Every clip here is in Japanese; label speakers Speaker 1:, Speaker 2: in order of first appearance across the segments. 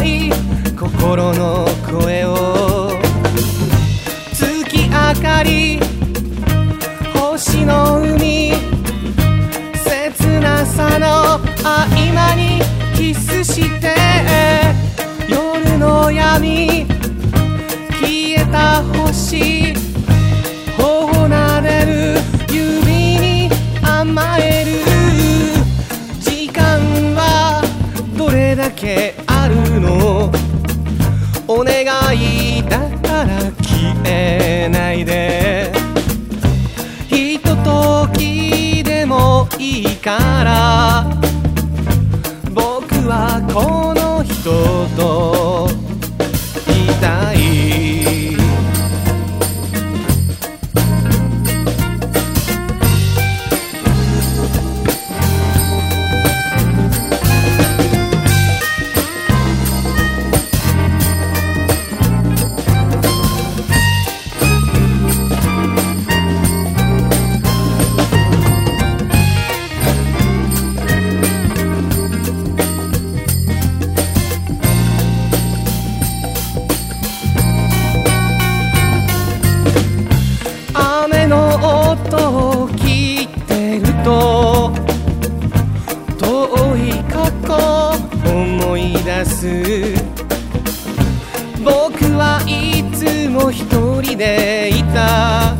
Speaker 1: 心の声を月明かり星の海切なさの合間にキスして夜の闇消えた星頬なでる指に甘える時間はどれだけの。お願いだから消えないで。ひとときでもいいから。僕はこの人遠い過去思い出す僕はいつも一人でいた。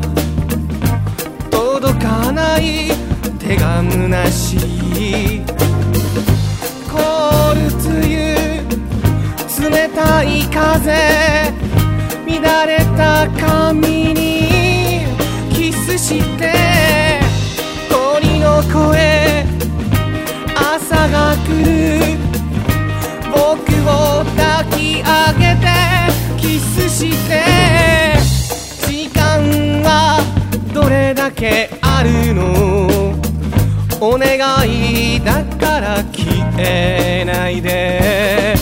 Speaker 1: 届かない手が虚しい凍る梅雨。冷たい風。乱れた髪。スして時間はどれだけあるの？お願いだから消えないで。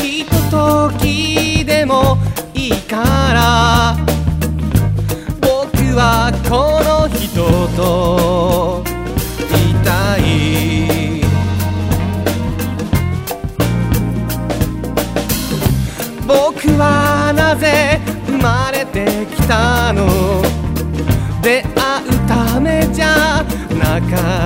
Speaker 1: ひとときでもいいから。僕はこの人と僕はなぜ生まれてきたの？出会うためじゃなかった。